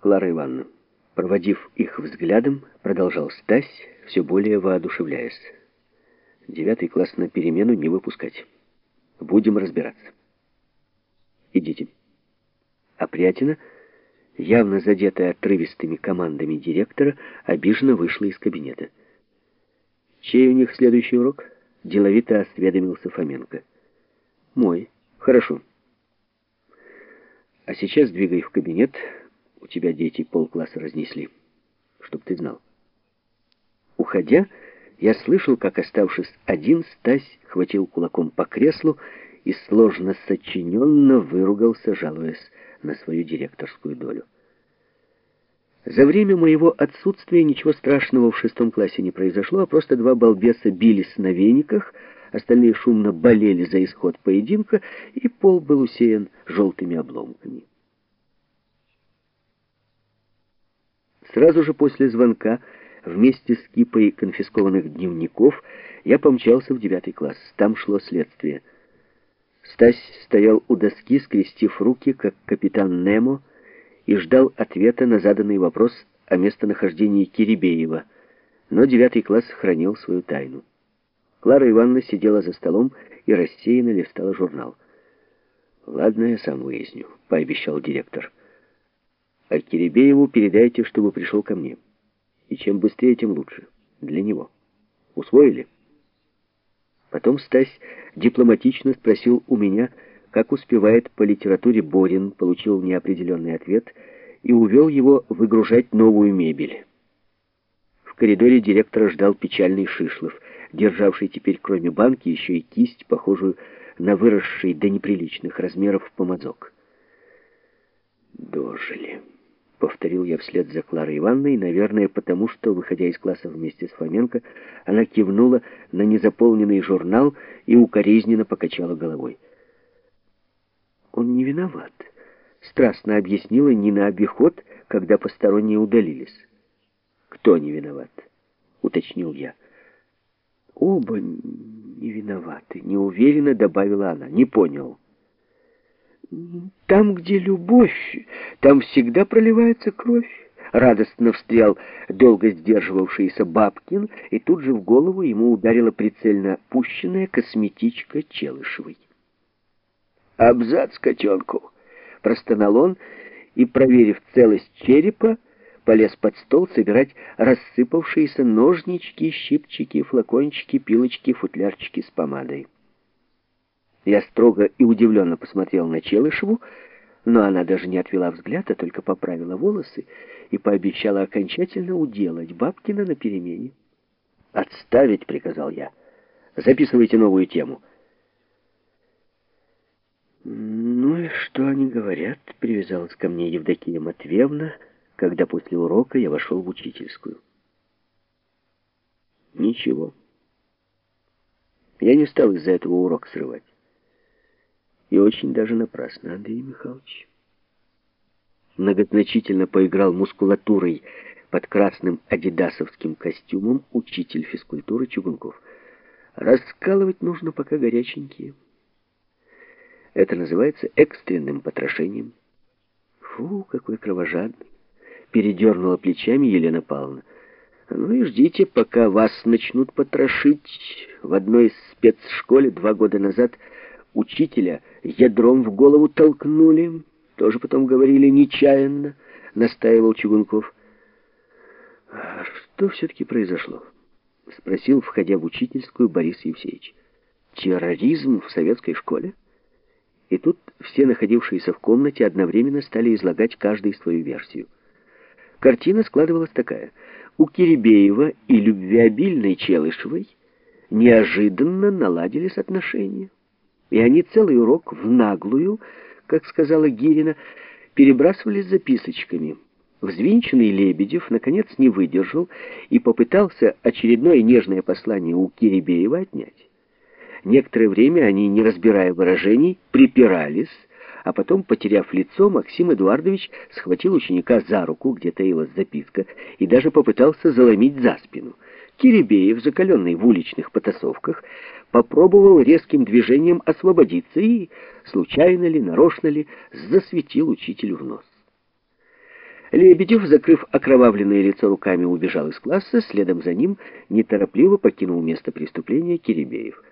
Клара Ивановна, проводив их взглядом, продолжал Стась, все более воодушевляясь. Девятый класс на перемену не выпускать. Будем разбираться. Идите. А Прятина, явно задетая отрывистыми командами директора, обиженно вышла из кабинета. Чей у них следующий урок? Деловито осведомился Фоменко. Мой. Хорошо. А сейчас двигай в кабинет, у тебя дети полкласса разнесли. Чтоб ты знал. Уходя, я слышал, как, оставшись один, Стась хватил кулаком по креслу и сложно сочиненно выругался, жалуясь на свою директорскую долю. За время моего отсутствия ничего страшного в шестом классе не произошло, а просто два балбеса бились на вениках, остальные шумно болели за исход поединка, и пол был усеян желтыми обломками. Сразу же после звонка, вместе с кипой конфискованных дневников, я помчался в девятый класс. Там шло следствие. Стась стоял у доски, скрестив руки, как капитан Немо, и ждал ответа на заданный вопрос о местонахождении Кирибеева, но девятый класс хранил свою тайну. Клара Ивановна сидела за столом и рассеянно листала журнал. «Ладно, я сам выясню», — пообещал директор. А Киребееву передайте, чтобы пришел ко мне. И чем быстрее, тем лучше. Для него. Усвоили? Потом Стась дипломатично спросил у меня, как успевает по литературе Борин, получил неопределенный ответ и увел его выгружать новую мебель. В коридоре директора ждал печальный Шишлов, державший теперь кроме банки еще и кисть, похожую на выросший до неприличных размеров помазок. Дожили. Повторил я вслед за Кларой Ивановной, наверное, потому что, выходя из класса вместе с Фоменко, она кивнула на незаполненный журнал и укоризненно покачала головой. «Он не виноват», — страстно объяснила Нина Обиход, когда посторонние удалились. «Кто не виноват?» — уточнил я. «Оба не виноваты», — неуверенно добавила она. «Не понял». Там, где любовь, там всегда проливается кровь. Радостно встрял долго сдерживавшийся Бабкин, и тут же в голову ему ударила прицельно пущенная косметичка Челышевой. «Абзац котенку!» — простонал он, и, проверив целость черепа, полез под стол собирать рассыпавшиеся ножнички, щипчики, флакончики, пилочки, футлярчики с помадой. Я строго и удивленно посмотрел на Челышеву, но она даже не отвела взгляд, а только поправила волосы и пообещала окончательно уделать Бабкина на перемене. «Отставить!» — приказал я. «Записывайте новую тему». «Ну и что они говорят?» — привязалась ко мне Евдокия Матвеевна, когда после урока я вошел в учительскую. «Ничего. Я не стал из-за этого урок срывать. И очень даже напрасно, Андрей Михайлович. Многозначительно поиграл мускулатурой под красным адидасовским костюмом учитель физкультуры Чугунков. Раскалывать нужно, пока горяченькие. Это называется экстренным потрошением. Фу, какой кровожадный. Передернула плечами Елена Павловна. Ну и ждите, пока вас начнут потрошить. В одной спецшколе два года назад учителя ядром в голову толкнули. Тоже потом говорили нечаянно, настаивал Чугунков. А что все-таки произошло? Спросил, входя в учительскую, Борис Евсеевич. Терроризм в советской школе? И тут все находившиеся в комнате одновременно стали излагать каждый свою версию. Картина складывалась такая. У Киребеева и любвеобильной Челышевой неожиданно наладились отношения. И они целый урок в наглую, как сказала Гирина, перебрасывались записочками. Взвинченный Лебедев, наконец, не выдержал и попытался очередное нежное послание у Киребеева отнять. Некоторое время они, не разбирая выражений, припирались, а потом, потеряв лицо, Максим Эдуардович схватил ученика за руку, где таилась записка, и даже попытался заломить за спину. Киребеев, закаленный в уличных потасовках, попробовал резким движением освободиться и, случайно ли, нарочно ли, засветил учителю в нос. Лебедев, закрыв окровавленное лицо руками, убежал из класса, следом за ним неторопливо покинул место преступления Киребеев.